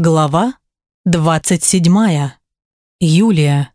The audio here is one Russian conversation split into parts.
Глава 27. Юлия.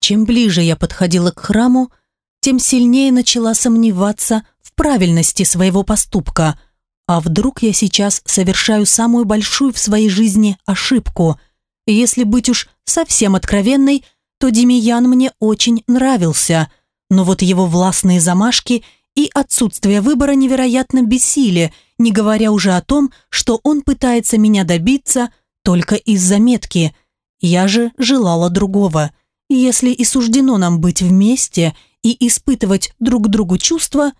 Чем ближе я подходила к храму, тем сильнее начала сомневаться в правильности своего поступка. А вдруг я сейчас совершаю самую большую в своей жизни ошибку? Если быть уж совсем откровенной, то Демиян мне очень нравился, но вот его властные замашки и отсутствие выбора невероятно бессили – не говоря уже о том, что он пытается меня добиться только из-за метки. Я же желала другого. Если и суждено нам быть вместе и испытывать друг другу чувства,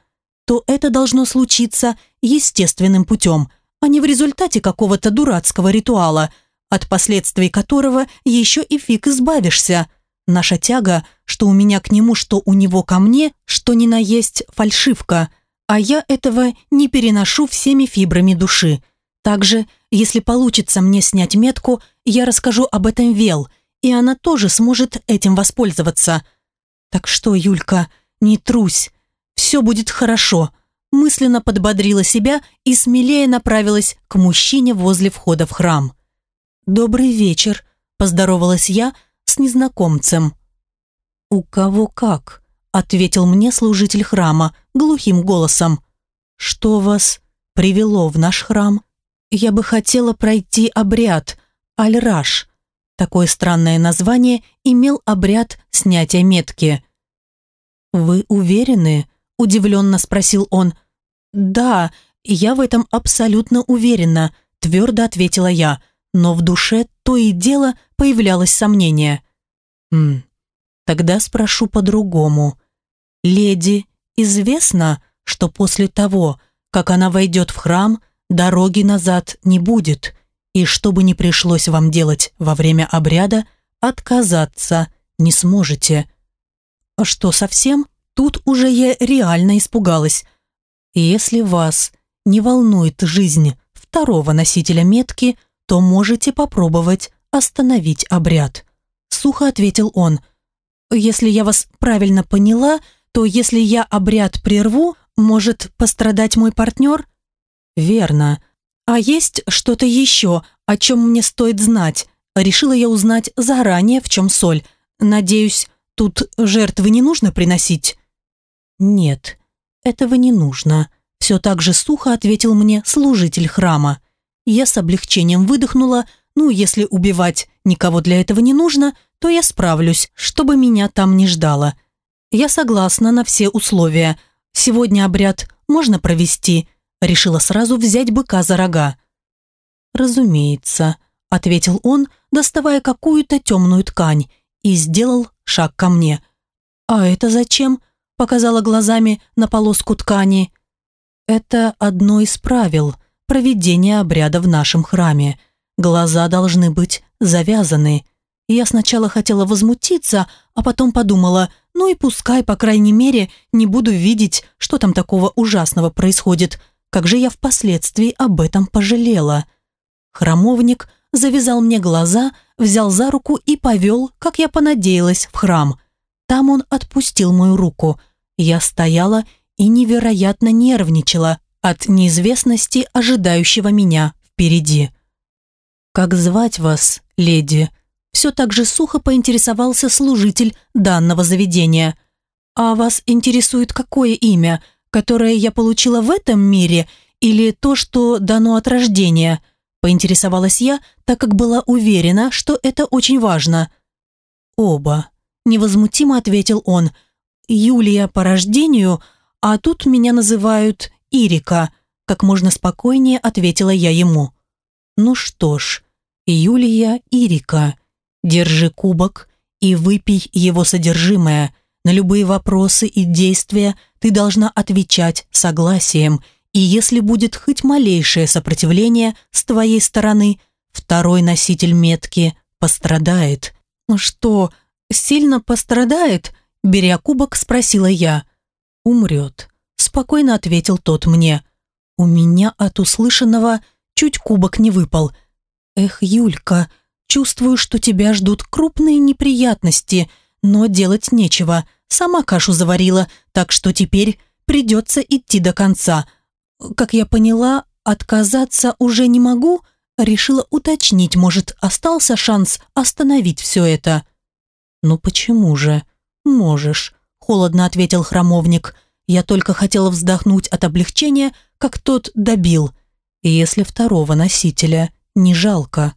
то это должно случиться естественным путем, а не в результате какого-то дурацкого ритуала, от последствий которого еще и фиг избавишься. Наша тяга, что у меня к нему, что у него ко мне, что ни на есть фальшивка – а я этого не переношу всеми фибрами души. Также, если получится мне снять метку, я расскажу об этом Вел, и она тоже сможет этим воспользоваться. Так что, Юлька, не трусь, все будет хорошо. Мысленно подбодрила себя и смелее направилась к мужчине возле входа в храм. «Добрый вечер», – поздоровалась я с незнакомцем. «У кого как?» Ответил мне служитель храма глухим голосом. «Что вас привело в наш храм? Я бы хотела пройти обряд Аль-Раш». Такое странное название имел обряд снятия метки. «Вы уверены?» – удивленно спросил он. «Да, я в этом абсолютно уверена», – твердо ответила я, но в душе то и дело появлялось сомнение. «Хм, тогда спрошу по-другому. Леди известно, что после того, как она войдет в храм, дороги назад не будет, и что бы ни пришлось вам делать во время обряда, отказаться не сможете. А что совсем? Тут уже я реально испугалась. Если вас не волнует жизнь второго носителя метки, то можете попробовать остановить обряд. Сухо ответил он. Если я вас правильно поняла, то если я обряд прерву, может пострадать мой партнер? Верно. А есть что-то еще, о чем мне стоит знать? Решила я узнать заранее, в чем соль. Надеюсь, тут жертвы не нужно приносить? Нет, этого не нужно. Все так же сухо ответил мне служитель храма. Я с облегчением выдохнула, ну, если убивать никого для этого не нужно, то я справлюсь, чтобы меня там не ждало. «Я согласна на все условия. Сегодня обряд можно провести?» Решила сразу взять быка за рога. «Разумеется», — ответил он, доставая какую-то темную ткань, и сделал шаг ко мне. «А это зачем?» — показала глазами на полоску ткани. «Это одно из правил проведения обряда в нашем храме. Глаза должны быть завязаны». Я сначала хотела возмутиться, а потом подумала — ну и пускай, по крайней мере, не буду видеть, что там такого ужасного происходит. Как же я впоследствии об этом пожалела. Храмовник завязал мне глаза, взял за руку и повел, как я понадеялась, в храм. Там он отпустил мою руку. Я стояла и невероятно нервничала от неизвестности ожидающего меня впереди. «Как звать вас, леди?» Все так же сухо поинтересовался служитель данного заведения. «А вас интересует какое имя, которое я получила в этом мире или то, что дано от рождения?» поинтересовалась я, так как была уверена, что это очень важно. «Оба», – невозмутимо ответил он. «Юлия по рождению, а тут меня называют Ирика», – как можно спокойнее ответила я ему. «Ну что ж, Юлия Ирика». Держи кубок и выпей его содержимое. На любые вопросы и действия ты должна отвечать согласием, и если будет хоть малейшее сопротивление с твоей стороны, второй носитель метки пострадает. «Ну что, сильно пострадает?» Беря кубок, спросила я. «Умрет», – спокойно ответил тот мне. У меня от услышанного чуть кубок не выпал. «Эх, Юлька», Чувствую, что тебя ждут крупные неприятности, но делать нечего. Сама кашу заварила, так что теперь придется идти до конца. Как я поняла, отказаться уже не могу, решила уточнить, может, остался шанс остановить все это. «Ну почему же? Можешь», – холодно ответил храмовник. Я только хотела вздохнуть от облегчения, как тот добил. Если второго носителя не жалко.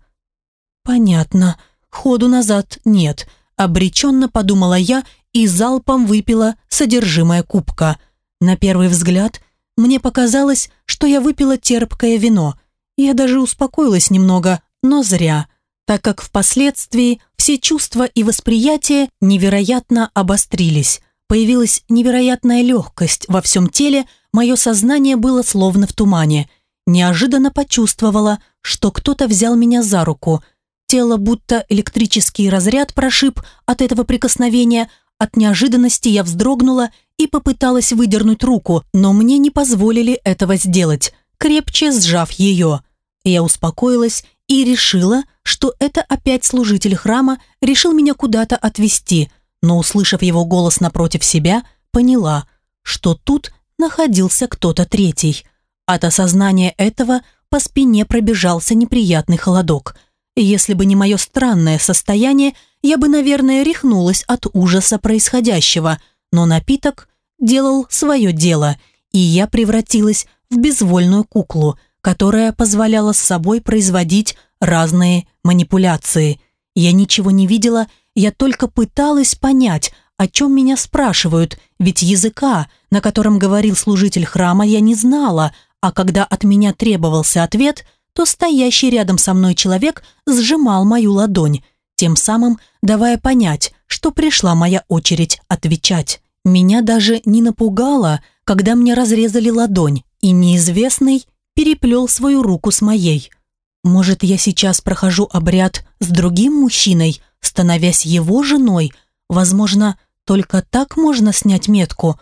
«Понятно. Ходу назад нет», – обреченно подумала я и залпом выпила содержимое кубка. На первый взгляд мне показалось, что я выпила терпкое вино. Я даже успокоилась немного, но зря, так как впоследствии все чувства и восприятия невероятно обострились. Появилась невероятная легкость во всем теле, мое сознание было словно в тумане. Неожиданно почувствовала, что кто-то взял меня за руку. Тело будто электрический разряд прошиб от этого прикосновения, от неожиданности я вздрогнула и попыталась выдернуть руку, но мне не позволили этого сделать, крепче сжав ее. Я успокоилась и решила, что это опять служитель храма решил меня куда-то отвезти, но, услышав его голос напротив себя, поняла, что тут находился кто-то третий. От осознания этого по спине пробежался неприятный холодок. Если бы не мое странное состояние, я бы, наверное, рехнулась от ужаса происходящего, но напиток делал свое дело, и я превратилась в безвольную куклу, которая позволяла с собой производить разные манипуляции. Я ничего не видела, я только пыталась понять, о чем меня спрашивают, ведь языка, на котором говорил служитель храма, я не знала, а когда от меня требовался ответ, то стоящий рядом со мной человек сжимал мою ладонь, тем самым давая понять, что пришла моя очередь отвечать. Меня даже не напугало, когда мне разрезали ладонь, и неизвестный переплел свою руку с моей. Может, я сейчас прохожу обряд с другим мужчиной, становясь его женой? Возможно, только так можно снять метку.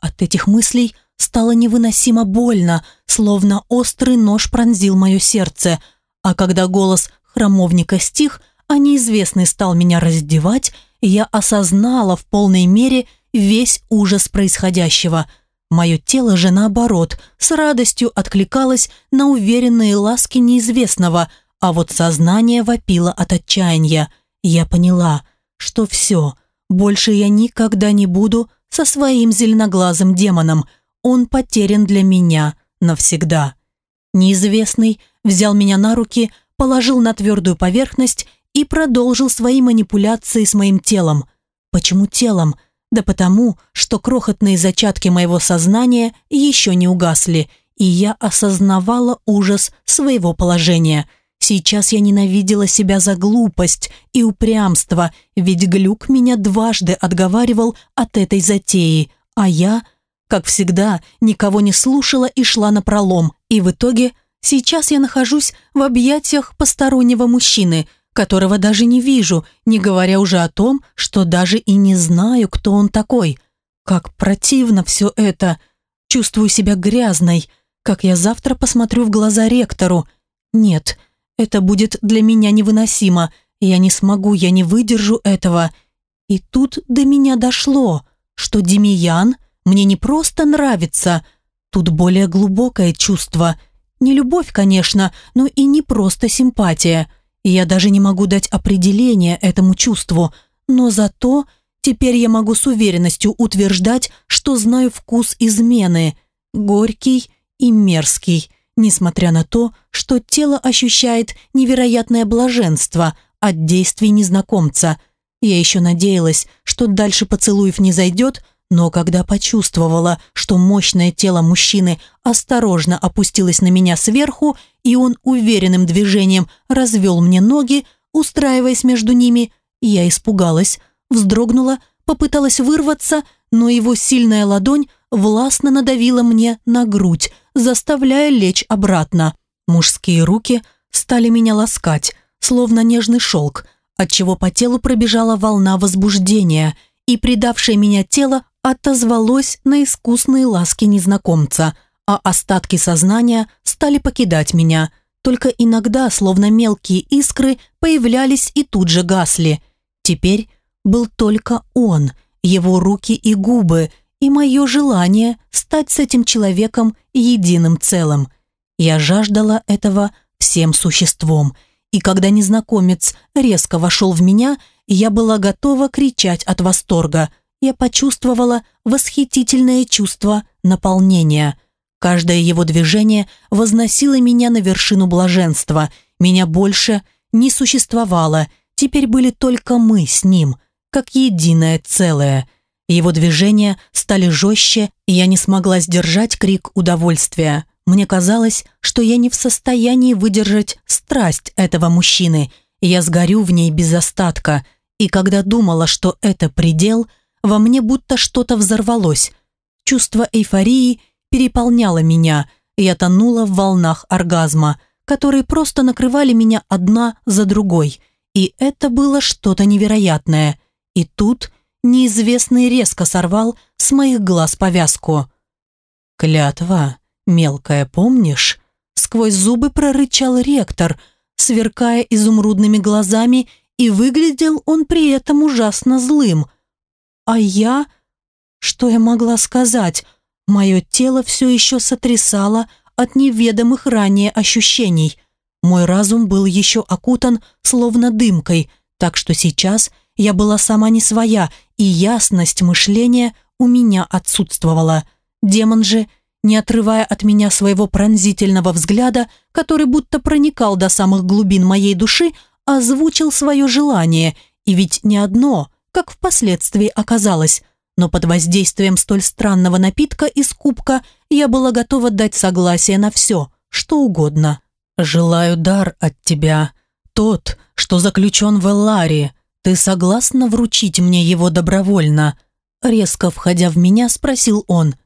От этих мыслей стало невыносимо больно, словно острый нож пронзил мое сердце. А когда голос храмовника стих, а неизвестный стал меня раздевать, я осознала в полной мере весь ужас происходящего. Мое тело же, наоборот, с радостью откликалось на уверенные ласки неизвестного, а вот сознание вопило от отчаяния. Я поняла, что все, больше я никогда не буду со своим зеленоглазым демоном. Он потерян для меня навсегда. Неизвестный взял меня на руки, положил на твердую поверхность и продолжил свои манипуляции с моим телом. Почему телом? Да потому, что крохотные зачатки моего сознания еще не угасли, и я осознавала ужас своего положения. Сейчас я ненавидела себя за глупость и упрямство, ведь Глюк меня дважды отговаривал от этой затеи, а я, как всегда, никого не слушала и шла на пролом, и в итоге сейчас я нахожусь в объятиях постороннего мужчины, которого даже не вижу, не говоря уже о том, что даже и не знаю, кто он такой. Как противно все это. Чувствую себя грязной. Как я завтра посмотрю в глаза ректору. Нет, это будет для меня невыносимо. Я не смогу, я не выдержу этого. И тут до меня дошло, что Демиян мне не просто нравится. Тут более глубокое чувство. Не любовь, конечно, но и не просто симпатия – я даже не могу дать определение этому чувству, но зато теперь я могу с уверенностью утверждать, что знаю вкус измены, горький и мерзкий, несмотря на то, что тело ощущает невероятное блаженство от действий незнакомца. Я еще надеялась, что дальше поцелуев не зайдет, но когда почувствовала, что мощное тело мужчины осторожно опустилось на меня сверху, и он уверенным движением развел мне ноги, устраиваясь между ними, я испугалась, вздрогнула, попыталась вырваться, но его сильная ладонь властно надавила мне на грудь, заставляя лечь обратно. Мужские руки стали меня ласкать, словно нежный шелк, отчего по телу пробежала волна возбуждения, и предавшее меня тело отозвалось на искусные ласки незнакомца, а остатки сознания стали покидать меня. Только иногда, словно мелкие искры, появлялись и тут же гасли. Теперь был только он, его руки и губы, и мое желание стать с этим человеком единым целым. Я жаждала этого всем существом. И когда незнакомец резко вошел в меня, я была готова кричать от восторга. Я почувствовала восхитительное чувство наполнения. Каждое его движение возносило меня на вершину блаженства. Меня больше не существовало. Теперь были только мы с ним, как единое целое. Его движения стали жестче, и я не смогла сдержать крик удовольствия. Мне казалось, что я не в состоянии выдержать страсть этого мужчины, я сгорю в ней без остатка. И когда думала, что это предел, во мне будто что-то взорвалось. Чувство эйфории переполняло меня, я тонула в волнах оргазма, которые просто накрывали меня одна за другой. И это было что-то невероятное. И тут неизвестный резко сорвал с моих глаз повязку. «Клятва, мелкая, помнишь?» Сквозь зубы прорычал ректор, сверкая изумрудными глазами, и выглядел он при этом ужасно злым. А я... Что я могла сказать? Мое тело все еще сотрясало от неведомых ранее ощущений. Мой разум был еще окутан словно дымкой, так что сейчас я была сама не своя, и ясность мышления у меня отсутствовала. Демон же, не отрывая от меня своего пронзительного взгляда, который будто проникал до самых глубин моей души, озвучил свое желание, и ведь не одно, как впоследствии оказалось, но под воздействием столь странного напитка из кубка я была готова дать согласие на все, что угодно. «Желаю дар от тебя, тот, что заключен в Элларе. Ты согласна вручить мне его добровольно?» Резко входя в меня, спросил он.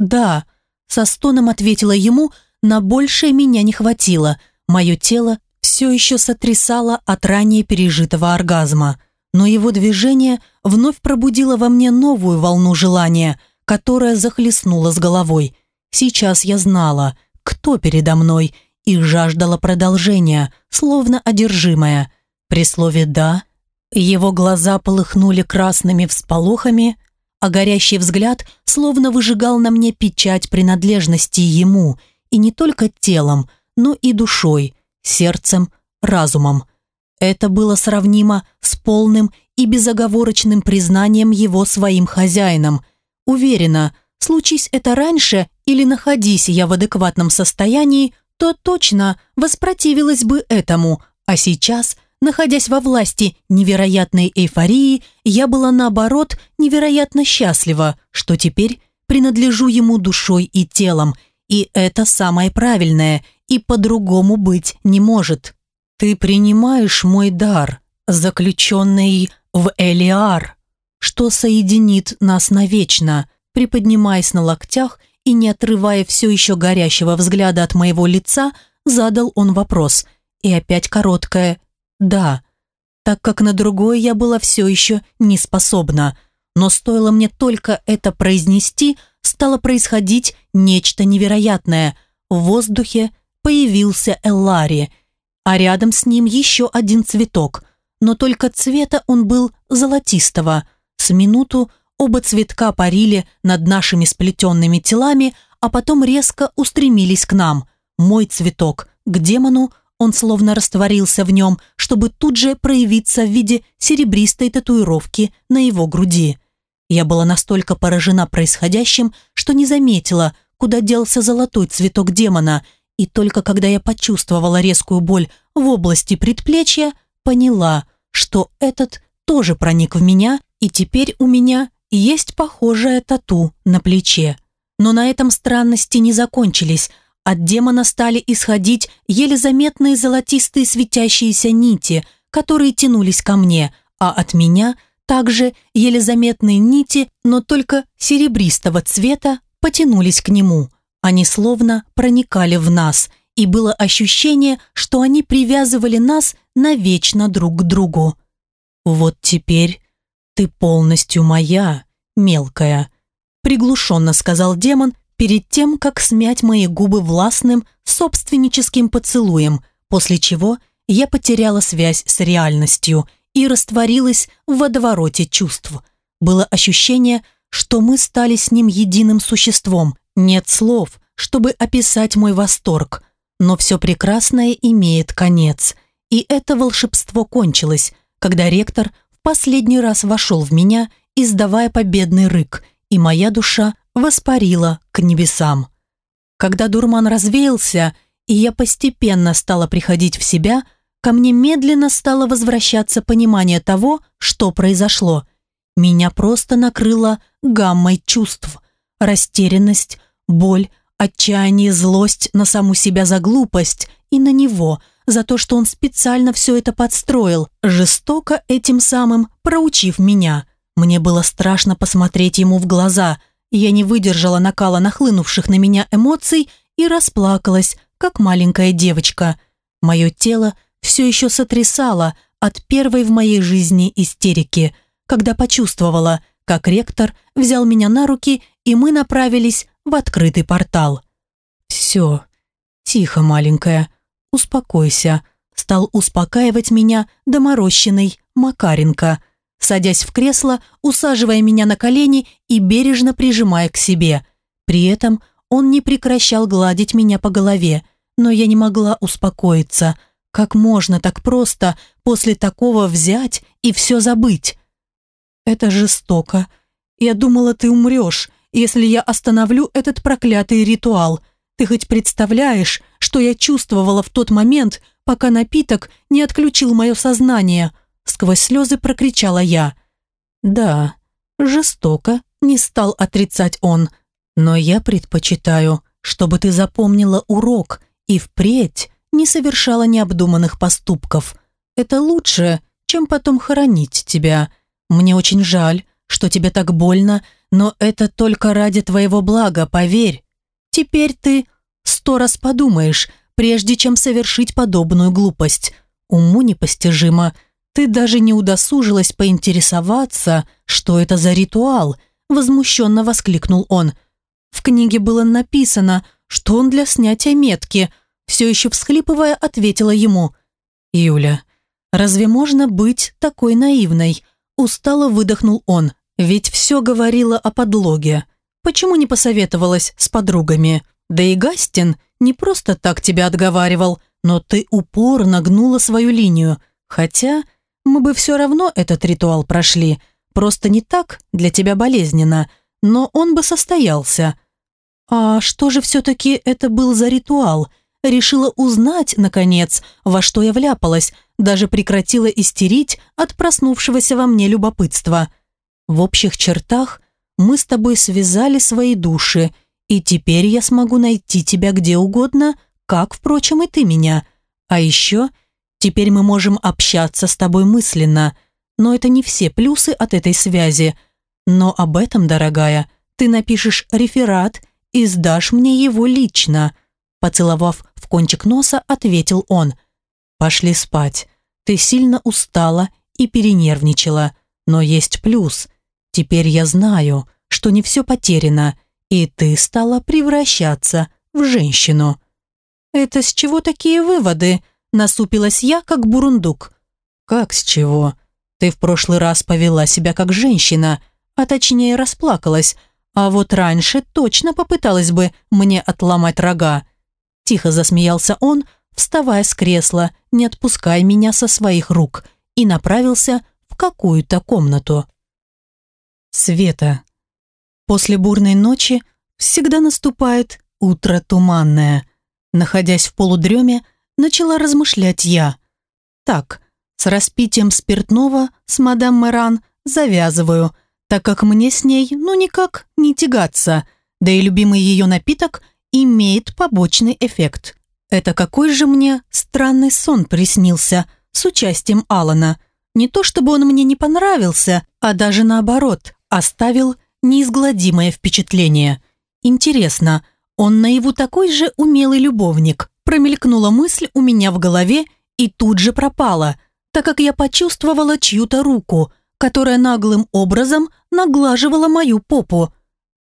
«Да», со стоном ответила ему, на большее меня не хватило. Мое тело все еще сотрясало от ранее пережитого оргазма но его движение вновь пробудило во мне новую волну желания, которая захлестнула с головой. Сейчас я знала, кто передо мной, и жаждала продолжения, словно одержимая. При слове «да» его глаза полыхнули красными всполохами, а горящий взгляд словно выжигал на мне печать принадлежности ему, и не только телом, но и душой, сердцем, разумом. Это было сравнимо с полным и безоговорочным признанием его своим хозяином. Уверена, случись это раньше или находись я в адекватном состоянии, то точно воспротивилась бы этому, а сейчас, находясь во власти невероятной эйфории, я была наоборот невероятно счастлива, что теперь принадлежу ему душой и телом, и это самое правильное, и по-другому быть не может. «Ты принимаешь мой дар, заключенный в Элиар, что соединит нас навечно», приподнимаясь на локтях и не отрывая все еще горящего взгляда от моего лица, задал он вопрос. И опять короткое «да», так как на другое я была все еще не способна. Но стоило мне только это произнести, стало происходить нечто невероятное. В воздухе появился Эллари – а рядом с ним еще один цветок, но только цвета он был золотистого. С минуту оба цветка парили над нашими сплетенными телами, а потом резко устремились к нам. Мой цветок к демону, он словно растворился в нем, чтобы тут же проявиться в виде серебристой татуировки на его груди. Я была настолько поражена происходящим, что не заметила, куда делся золотой цветок демона, и только когда я почувствовала резкую боль в области предплечья, поняла, что этот тоже проник в меня, и теперь у меня есть похожая тату на плече. Но на этом странности не закончились. От демона стали исходить еле заметные золотистые светящиеся нити, которые тянулись ко мне, а от меня также еле заметные нити, но только серебристого цвета, потянулись к нему. Они словно проникали в нас, и было ощущение, что они привязывали нас навечно друг к другу. «Вот теперь ты полностью моя, мелкая», приглушенно сказал демон перед тем, как смять мои губы властным собственническим поцелуем, после чего я потеряла связь с реальностью и растворилась в водовороте чувств. Было ощущение, что мы стали с ним единым существом, нет слов, чтобы описать мой восторг. Но все прекрасное имеет конец. И это волшебство кончилось, когда ректор в последний раз вошел в меня, издавая победный рык, и моя душа воспарила к небесам. Когда дурман развеялся, и я постепенно стала приходить в себя, ко мне медленно стало возвращаться понимание того, что произошло. Меня просто накрыло гаммой чувств. Растерянность, боль, отчаяние, злость на саму себя за глупость и на него, за то, что он специально все это подстроил, жестоко этим самым проучив меня. Мне было страшно посмотреть ему в глаза. Я не выдержала накала нахлынувших на меня эмоций и расплакалась, как маленькая девочка. Мое тело все еще сотрясало от первой в моей жизни истерики, когда почувствовала, как ректор взял меня на руки, и мы направились в открытый портал. «Все, тихо, маленькая, успокойся», стал успокаивать меня доморощенный Макаренко, садясь в кресло, усаживая меня на колени и бережно прижимая к себе. При этом он не прекращал гладить меня по голове, но я не могла успокоиться. Как можно так просто после такого взять и все забыть? Это жестоко. Я думала, ты умрешь, если я остановлю этот проклятый ритуал. Ты хоть представляешь, что я чувствовала в тот момент, пока напиток не отключил мое сознание?» Сквозь слезы прокричала я. «Да, жестоко», — не стал отрицать он. «Но я предпочитаю, чтобы ты запомнила урок и впредь не совершала необдуманных поступков. Это лучше, чем потом хоронить тебя. Мне очень жаль, что тебе так больно, но это только ради твоего блага, поверь. Теперь ты сто раз подумаешь, прежде чем совершить подобную глупость. Уму непостижимо. Ты даже не удосужилась поинтересоваться, что это за ритуал, возмущенно воскликнул он. В книге было написано, что он для снятия метки. Все еще всхлипывая, ответила ему. «Юля, разве можно быть такой наивной?» Устало выдохнул он. Ведь все говорило о подлоге. Почему не посоветовалась с подругами? Да и Гастин не просто так тебя отговаривал, но ты упорно гнула свою линию. Хотя мы бы все равно этот ритуал прошли. Просто не так для тебя болезненно, но он бы состоялся. А что же все-таки это был за ритуал? Решила узнать, наконец, во что я вляпалась, даже прекратила истерить от проснувшегося во мне любопытства – в общих чертах мы с тобой связали свои души, и теперь я смогу найти тебя где угодно, как, впрочем, и ты меня. А еще теперь мы можем общаться с тобой мысленно, но это не все плюсы от этой связи. Но об этом, дорогая, ты напишешь реферат и сдашь мне его лично», поцеловав в кончик носа, ответил он. «Пошли спать. Ты сильно устала и перенервничала, но есть плюс. Теперь я знаю, что не все потеряно, и ты стала превращаться в женщину». «Это с чего такие выводы?» – насупилась я, как бурундук. «Как с чего? Ты в прошлый раз повела себя как женщина, а точнее расплакалась, а вот раньше точно попыталась бы мне отломать рога». Тихо засмеялся он, вставая с кресла, не отпуская меня со своих рук, и направился в какую-то комнату. Света. После бурной ночи всегда наступает утро туманное. Находясь в полудреме, начала размышлять я. Так, с распитием спиртного с мадам Мэран завязываю, так как мне с ней ну никак не тягаться, да и любимый ее напиток имеет побочный эффект. Это какой же мне странный сон приснился с участием Алана. Не то чтобы он мне не понравился, а даже наоборот оставил неизгладимое впечатление. Интересно, он наяву такой же умелый любовник? Промелькнула мысль у меня в голове и тут же пропала, так как я почувствовала чью-то руку, которая наглым образом наглаживала мою попу.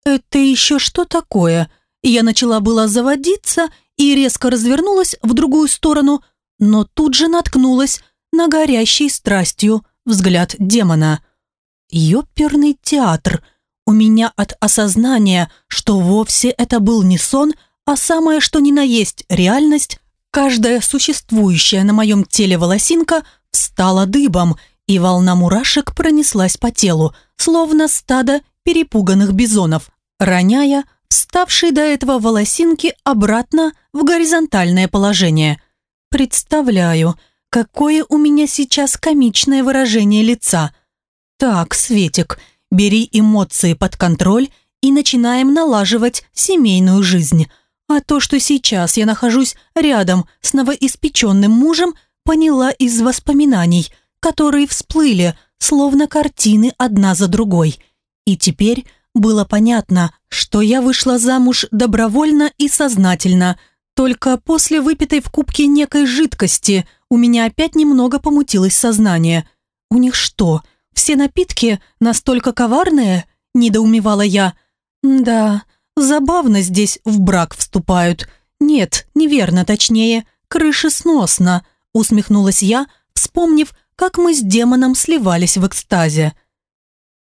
«Это еще что такое?» Я начала была заводиться и резко развернулась в другую сторону, но тут же наткнулась на горящий страстью взгляд демона – Ёперный театр. У меня от осознания, что вовсе это был не сон, а самое что ни на есть реальность, каждая существующая на моем теле волосинка встала дыбом, и волна мурашек пронеслась по телу, словно стадо перепуганных бизонов, роняя вставшие до этого волосинки обратно в горизонтальное положение. Представляю, какое у меня сейчас комичное выражение лица. Так, Светик, бери эмоции под контроль и начинаем налаживать семейную жизнь. А то, что сейчас я нахожусь рядом с новоиспеченным мужем, поняла из воспоминаний, которые всплыли, словно картины одна за другой. И теперь было понятно, что я вышла замуж добровольно и сознательно. Только после выпитой в кубке некой жидкости у меня опять немного помутилось сознание. У них что, все напитки настолько коварные? Недоумевала я. Да, забавно здесь в брак вступают. Нет, неверно, точнее, крышесносно, усмехнулась я, вспомнив, как мы с демоном сливались в экстазе.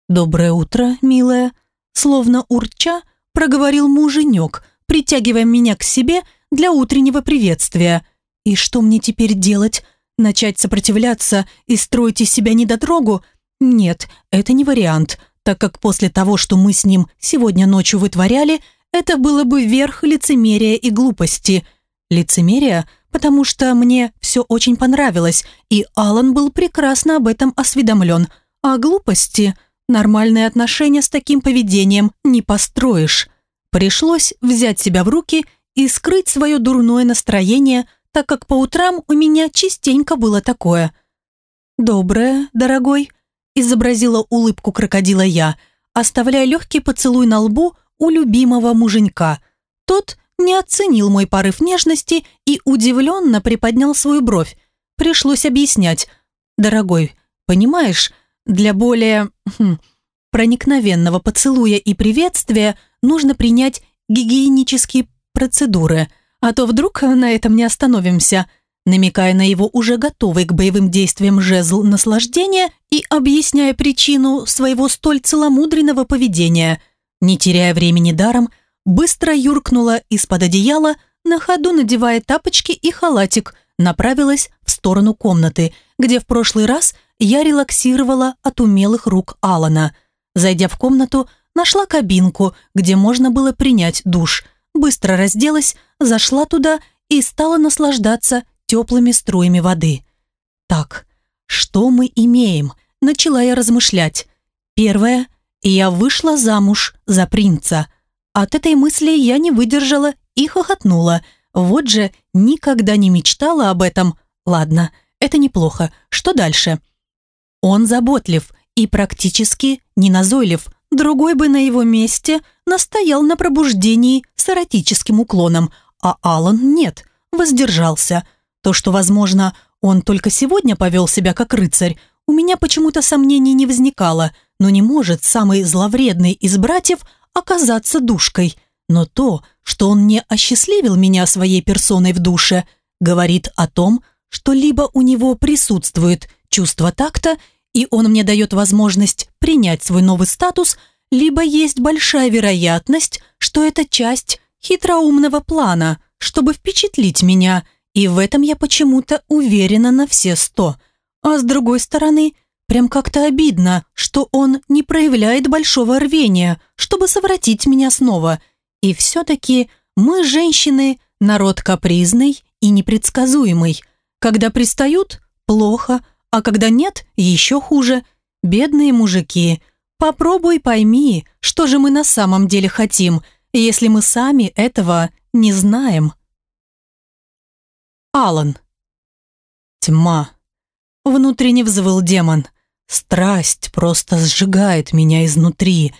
«Доброе утро, милая», словно урча, проговорил муженек, притягивая меня к себе для утреннего приветствия. И что мне теперь делать? Начать сопротивляться и строить из себя недотрогу? Нет, это не вариант, так как после того, что мы с ним сегодня ночью вытворяли, это было бы верх лицемерия и глупости. Лицемерия, потому что мне все очень понравилось, и Алан был прекрасно об этом осведомлен. А глупости – Нормальные отношения с таким поведением не построишь. Пришлось взять себя в руки и скрыть свое дурное настроение, так как по утрам у меня частенько было такое. «Доброе, дорогой», – изобразила улыбку крокодила я, оставляя легкий поцелуй на лбу у любимого муженька. Тот не оценил мой порыв нежности и удивленно приподнял свою бровь. Пришлось объяснять. «Дорогой, понимаешь, для более хм, проникновенного поцелуя и приветствия нужно принять гигиенические процедуры, а то вдруг на этом не остановимся, намекая на его уже готовый к боевым действиям жезл наслаждения и объясняя причину своего столь целомудренного поведения. Не теряя времени даром, быстро юркнула из-под одеяла, на ходу надевая тапочки и халатик, направилась в сторону комнаты, где в прошлый раз – я релаксировала от умелых рук Алана. Зайдя в комнату, нашла кабинку, где можно было принять душ. Быстро разделась, зашла туда и стала наслаждаться теплыми струями воды. Так, что мы имеем? Начала я размышлять. Первое, я вышла замуж за принца. От этой мысли я не выдержала и хохотнула. Вот же никогда не мечтала об этом. Ладно, это неплохо. Что дальше? Он заботлив и практически не назойлив. Другой бы на его месте настоял на пробуждении с эротическим уклоном, а Алан нет, воздержался. То, что, возможно, он только сегодня повел себя как рыцарь, у меня почему-то сомнений не возникало, но не может самый зловредный из братьев оказаться душкой. Но то, что он не осчастливил меня своей персоной в душе, говорит о том, что либо у него присутствует чувство такта, и он мне дает возможность принять свой новый статус, либо есть большая вероятность, что это часть хитроумного плана, чтобы впечатлить меня, и в этом я почему-то уверена на все сто. А с другой стороны, прям как-то обидно, что он не проявляет большого рвения, чтобы совратить меня снова. И все-таки мы, женщины, народ капризный и непредсказуемый. Когда пристают – плохо, а когда нет, еще хуже. Бедные мужики. Попробуй пойми, что же мы на самом деле хотим, если мы сами этого не знаем. Алан. Тьма. Внутренне взвыл демон. Страсть просто сжигает меня изнутри.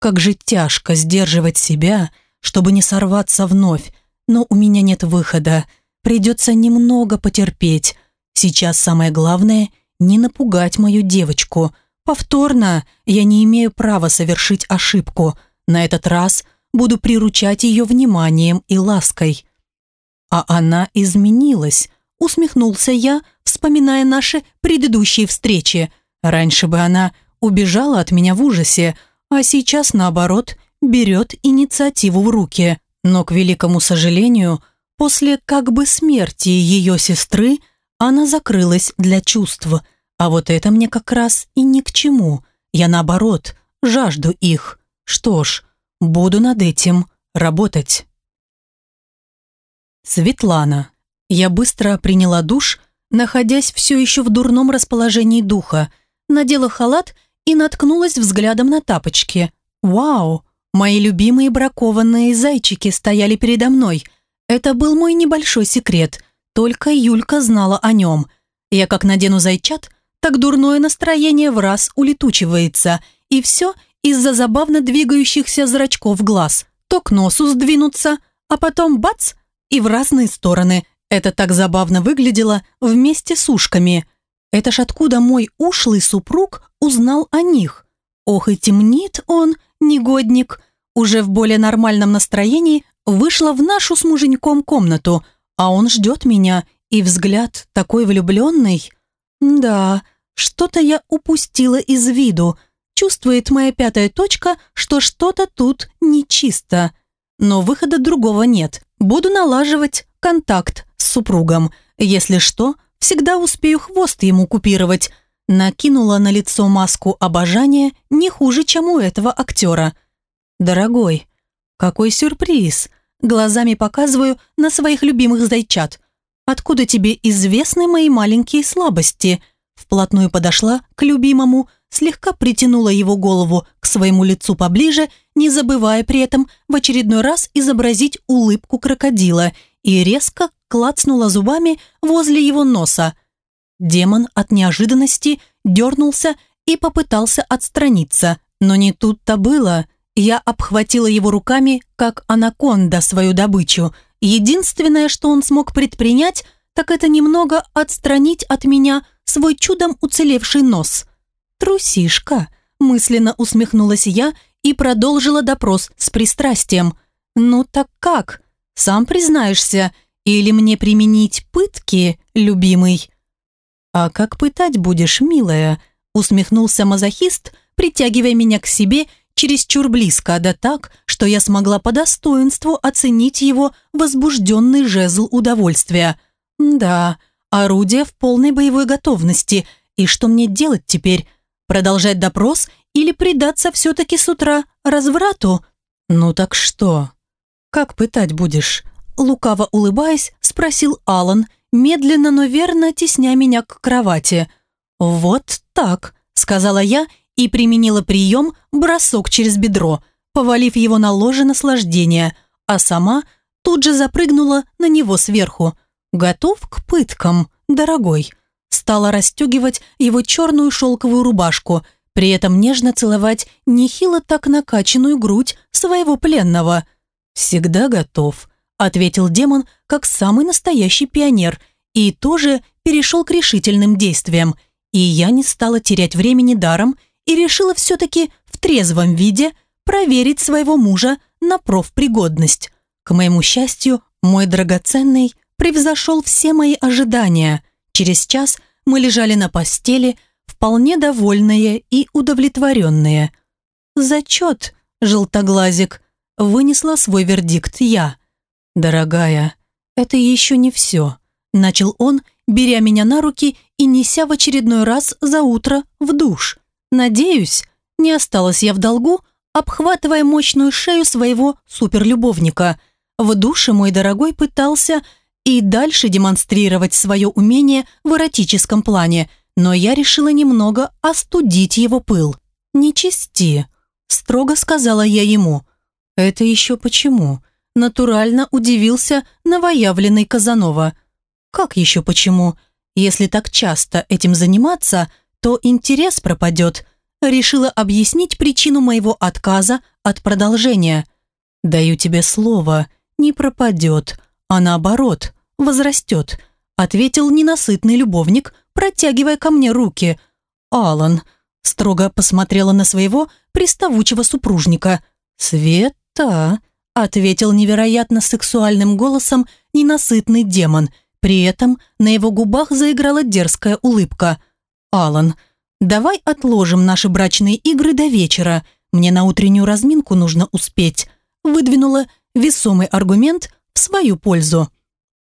Как же тяжко сдерживать себя, чтобы не сорваться вновь. Но у меня нет выхода. Придется немного потерпеть. Сейчас самое главное – не напугать мою девочку. Повторно я не имею права совершить ошибку. На этот раз буду приручать ее вниманием и лаской. А она изменилась, усмехнулся я, вспоминая наши предыдущие встречи. Раньше бы она убежала от меня в ужасе, а сейчас, наоборот, берет инициативу в руки. Но, к великому сожалению, после как бы смерти ее сестры она закрылась для чувств. А вот это мне как раз и ни к чему. Я наоборот, жажду их. Что ж, буду над этим работать. Светлана. Я быстро приняла душ, находясь все еще в дурном расположении духа, надела халат и наткнулась взглядом на тапочки. Вау! Мои любимые бракованные зайчики стояли передо мной. Это был мой небольшой секрет, только Юлька знала о нем. Я как надену зайчат, так дурное настроение в раз улетучивается, и все из-за забавно двигающихся зрачков глаз. То к носу сдвинуться, а потом бац, и в разные стороны. Это так забавно выглядело вместе с ушками. Это ж откуда мой ушлый супруг узнал о них? Ох и темнит он, негодник. Уже в более нормальном настроении вышла в нашу с муженьком комнату, а он ждет меня, и взгляд такой влюбленный. Да, что-то я упустила из виду. Чувствует моя пятая точка, что что-то тут нечисто. Но выхода другого нет. Буду налаживать контакт с супругом. Если что, всегда успею хвост ему купировать. Накинула на лицо маску обожания не хуже, чем у этого актера. «Дорогой, какой сюрприз!» Глазами показываю на своих любимых зайчат. «Откуда тебе известны мои маленькие слабости?» Вплотную подошла к любимому, слегка притянула его голову к своему лицу поближе, не забывая при этом в очередной раз изобразить улыбку крокодила и резко клацнула зубами возле его носа. Демон от неожиданности дернулся и попытался отстраниться, но не тут-то было. Я обхватила его руками, как анаконда, свою добычу. Единственное, что он смог предпринять, так это немного отстранить от меня свой чудом уцелевший нос. «Трусишка», – мысленно усмехнулась я и продолжила допрос с пристрастием. «Ну так как? Сам признаешься, или мне применить пытки, любимый?» «А как пытать будешь, милая?» – усмехнулся мазохист, притягивая меня к себе чересчур близко, да так, что я смогла по достоинству оценить его возбужденный жезл удовольствия. «Да, орудие в полной боевой готовности. И что мне делать теперь? Продолжать допрос или предаться все-таки с утра разврату? Ну так что? Как пытать будешь? Лукаво улыбаясь, спросил Алан, медленно, но верно тесня меня к кровати. «Вот так», — сказала я и применила прием бросок через бедро, повалив его на ложе наслаждения, а сама тут же запрыгнула на него сверху. «Готов к пыткам, дорогой?» Стала расстегивать его черную шелковую рубашку, при этом нежно целовать нехило так накачанную грудь своего пленного. «Всегда готов», — ответил демон, как самый настоящий пионер, и тоже перешел к решительным действиям. И я не стала терять времени даром и решила все-таки в трезвом виде проверить своего мужа на профпригодность. К моему счастью, мой драгоценный превзошел все мои ожидания. Через час мы лежали на постели, вполне довольные и удовлетворенные. «Зачет, желтоглазик», — вынесла свой вердикт я. «Дорогая, это еще не все», — начал он, беря меня на руки и неся в очередной раз за утро в душ. Надеюсь, не осталась я в долгу, обхватывая мощную шею своего суперлюбовника. В душе мой дорогой пытался и дальше демонстрировать свое умение в эротическом плане, но я решила немного остудить его пыл. «Не чисти», – строго сказала я ему. «Это еще почему?» Натурально удивился новоявленный Казанова. «Как еще почему? Если так часто этим заниматься, то интерес пропадет», решила объяснить причину моего отказа от продолжения. «Даю тебе слово, не пропадет», а наоборот, возрастет», ответил ненасытный любовник, протягивая ко мне руки. «Алан», строго посмотрела на своего приставучего супружника. «Света», ответил невероятно сексуальным голосом ненасытный демон. При этом на его губах заиграла дерзкая улыбка. «Алан, давай отложим наши брачные игры до вечера. Мне на утреннюю разминку нужно успеть», выдвинула весомый аргумент в свою пользу.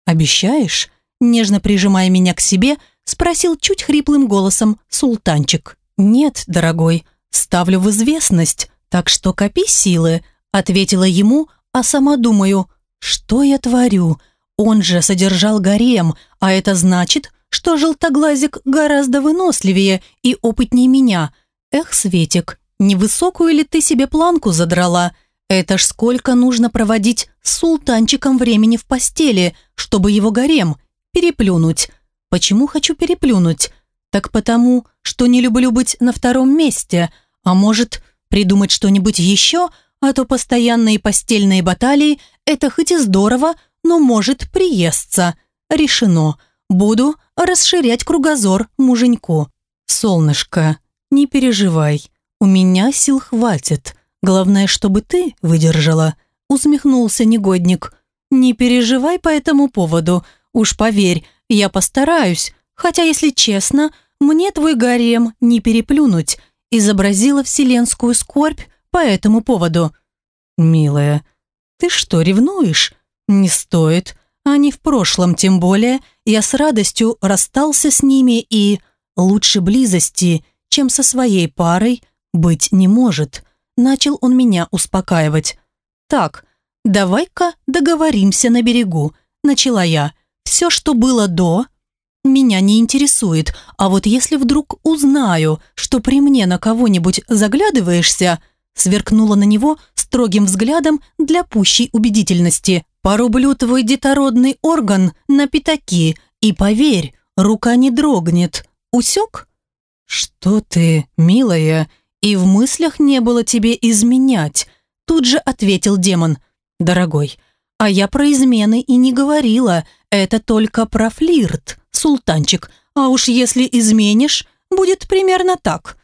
«Обещаешь?» Нежно прижимая меня к себе, спросил чуть хриплым голосом султанчик. «Нет, дорогой, ставлю в известность, так что копи силы», ответила ему, а сама думаю, что я творю? Он же содержал гарем, а это значит, что желтоглазик гораздо выносливее и опытнее меня. Эх, Светик, невысокую ли ты себе планку задрала? Это ж сколько нужно проводить с султанчиком времени в постели, чтобы его гарем переплюнуть. Почему хочу переплюнуть? Так потому, что не люблю быть на втором месте. А может, придумать что-нибудь еще, а то постоянные постельные баталии – это хоть и здорово, но может приесться. Решено. Буду расширять кругозор муженьку. Солнышко, не переживай. У меня сил хватит. Главное, чтобы ты выдержала. Усмехнулся негодник. Не переживай по этому поводу. Уж поверь, я постараюсь. Хотя, если честно, мне твой гарем не переплюнуть. Изобразила вселенскую скорбь по этому поводу. Милая, ты что, ревнуешь? Не стоит. Они в прошлом, тем более. Я с радостью расстался с ними и... Лучше близости, чем со своей парой, быть не может. Начал он меня успокаивать. Так, давай-ка договоримся на берегу. Начала я. Все, что было до, меня не интересует. А вот если вдруг узнаю, что при мне на кого-нибудь заглядываешься, сверкнула на него строгим взглядом для пущей убедительности. «Порублю твой детородный орган на пятаки, и поверь, рука не дрогнет. Усек?» «Что ты, милая, и в мыслях не было тебе изменять», тут же ответил демон. «Дорогой, а я про измены и не говорила, это только про флирт, султанчик, а уж если изменишь, будет примерно так.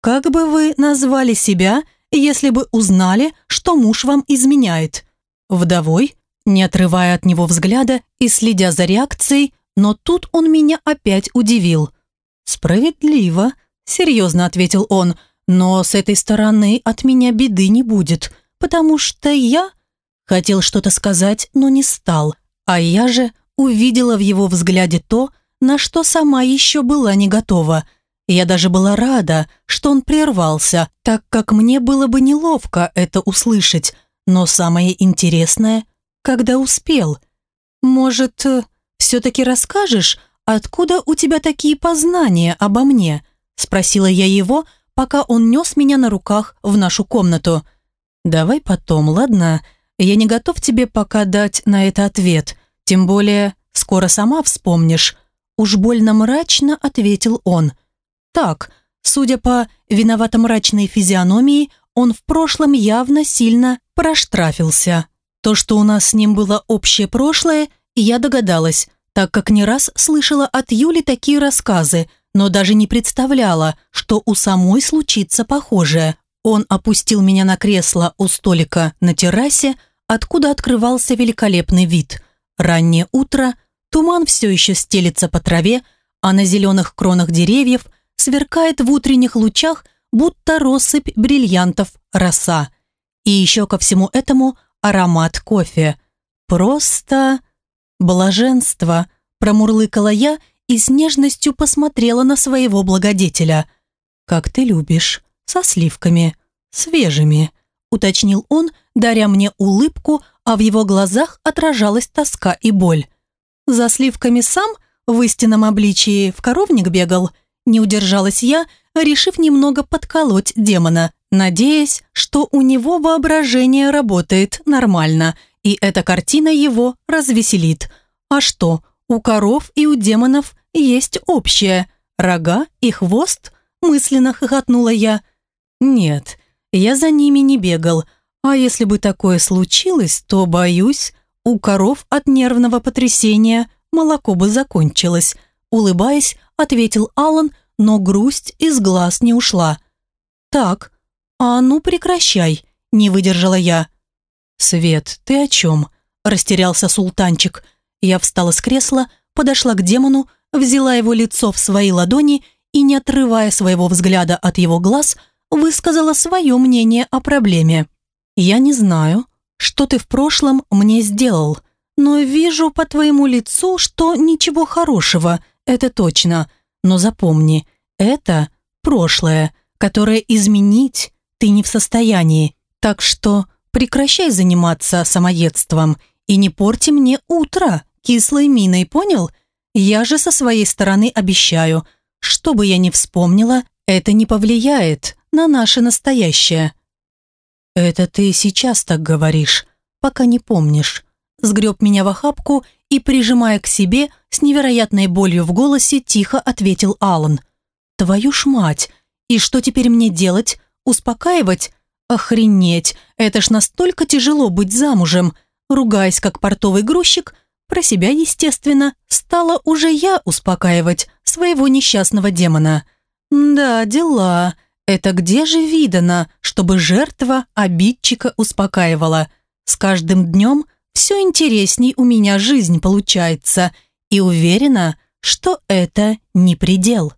Как бы вы назвали себя, если бы узнали, что муж вам изменяет? Вдовой, не отрывая от него взгляда и следя за реакцией, но тут он меня опять удивил. «Справедливо», — серьезно ответил он, «но с этой стороны от меня беды не будет, потому что я...» Хотел что-то сказать, но не стал, а я же увидела в его взгляде то, на что сама еще была не готова — я даже была рада, что он прервался, так как мне было бы неловко это услышать, но самое интересное, когда успел. Может, э, все-таки расскажешь, откуда у тебя такие познания обо мне? Спросила я его, пока он нес меня на руках в нашу комнату. Давай потом, ладно? Я не готов тебе пока дать на это ответ, тем более скоро сама вспомнишь. Уж больно мрачно ответил он – так, судя по виновато-мрачной физиономии, он в прошлом явно сильно проштрафился. То, что у нас с ним было общее прошлое, я догадалась, так как не раз слышала от Юли такие рассказы, но даже не представляла, что у самой случится похожее. Он опустил меня на кресло у столика на террасе, откуда открывался великолепный вид. Раннее утро, туман все еще стелится по траве, а на зеленых кронах деревьев сверкает в утренних лучах, будто россыпь бриллиантов роса. И еще ко всему этому аромат кофе. Просто блаженство, промурлыкала я и с нежностью посмотрела на своего благодетеля. «Как ты любишь, со сливками, свежими», уточнил он, даря мне улыбку, а в его глазах отражалась тоска и боль. «За сливками сам в истинном обличии в коровник бегал», не удержалась я, решив немного подколоть демона, надеясь, что у него воображение работает нормально, и эта картина его развеселит. А что, у коров и у демонов есть общее – рога и хвост? Мысленно хохотнула я. Нет, я за ними не бегал, а если бы такое случилось, то, боюсь, у коров от нервного потрясения молоко бы закончилось. Улыбаясь, ответил Алан, но грусть из глаз не ушла. «Так, а ну прекращай», – не выдержала я. «Свет, ты о чем?» – растерялся султанчик. Я встала с кресла, подошла к демону, взяла его лицо в свои ладони и, не отрывая своего взгляда от его глаз, высказала свое мнение о проблеме. «Я не знаю, что ты в прошлом мне сделал. Но вижу по твоему лицу, что ничего хорошего, это точно. Но запомни, это прошлое, которое изменить ты не в состоянии. Так что прекращай заниматься самоедством и не порти мне утро кислой миной, понял? Я же со своей стороны обещаю, что бы я ни вспомнила, это не повлияет на наше настоящее. Это ты сейчас так говоришь, пока не помнишь. Сгреб меня в охапку и, прижимая к себе, с невероятной болью в голосе, тихо ответил Алан. «Твою ж мать! И что теперь мне делать? Успокаивать? Охренеть! Это ж настолько тяжело быть замужем!» Ругаясь, как портовый грузчик, про себя, естественно, стала уже я успокаивать своего несчастного демона. «Да, дела. Это где же видано, чтобы жертва обидчика успокаивала? С каждым днем все интересней у меня жизнь получается, и уверена, что это не предел».